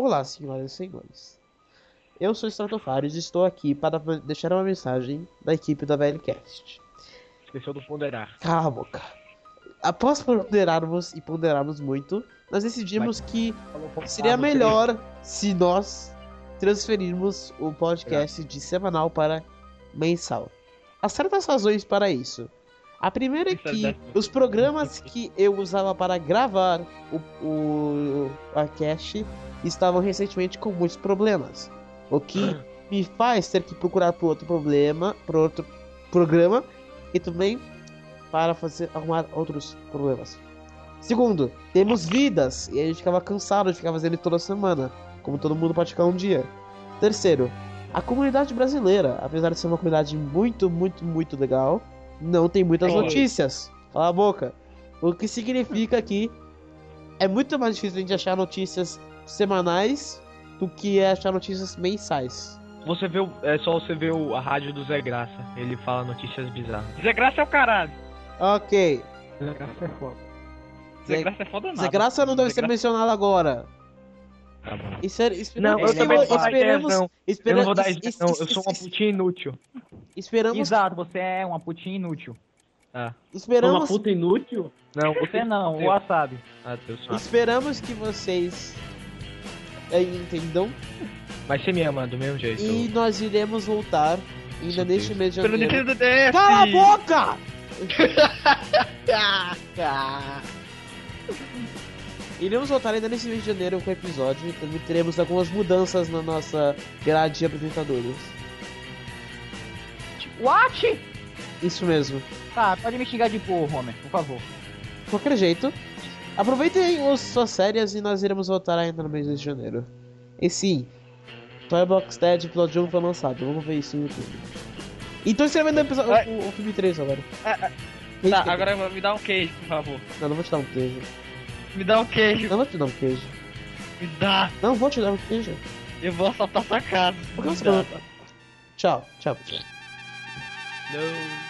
Olá, senhoras e senhores. Eu sou Stratofarius e estou aqui para deixar uma mensagem da equipe da VLCast. Esqueceu do ponderar. Cala a boca. Após ponderarmos e ponderarmos muito, nós decidimos que seria melhor se nós transferirmos o podcast de semanal para mensal. Há certas razões para isso. A primeira é que os programas que eu usava para gravar o, o podcast estavam recentemente com muitos problemas. O que me faz ter que procurar por outro problema, por outro programa e também para fazer arrumar outros problemas. Segundo, temos vidas e a gente ficava cansado de ficar fazendo isso toda semana, como todo mundo pode ficar um dia. Terceiro, a comunidade brasileira, apesar de ser uma comunidade muito, muito, muito legal, não tem muitas notícias. Cala a boca. O que significa que é muito mais difícil a gente achar notícias semanais do que achar notícias mensais. Você vê, o- é só você ver o- a rádio do Zé Graça. Ele fala notícias bizarras. Zé Graça é o caralho. Ok. Zé Graça é foda. Zé Zé, Graça é foda nada. Zé Graça não deve Zé ser Graça- mencionado agora. Tá bom. Isso é, Não, esperamos, eu também não vou dar esperamos, Eu esperamos, não vou dar não. Eu sou uma putinha inútil. esperamos, Exato, você é uma putinha inútil. Ah. esperamos, Uma puta inútil? Não, Você não, o Eu- Wasabi. Ah, Deus esperamos que vocês eh, entendam Mas você me ama do mesmo jeito. e nós iremos voltar ainda neste mês de Pelo janeiro. Nintendo DS. Cala a boca! Iremos voltar ainda nesse mês de janeiro com o episódio e também teremos algumas mudanças na nossa grade de apresentadores. What? Isso mesmo. Tá, pode me xingar de porra, Homer, por favor. De qualquer jeito, aproveitem as suas férias e nós iremos voltar ainda no mês de janeiro. E sim, Toy Box Dead episódio 1 foi lançado, vamos ver isso no YouTube. Então escrevendo o, episódio- Vai. o, o filme 3 agora. Ah, Tá, agora me dá um queijo, por favor. Não, não vou te dar um queijo. Me dá um queijo. Não vou te dar um queijo. Me dá. Não vou te dar um queijo. Eu vou assaltar sua casa. Por que você tchau, tchau. Não.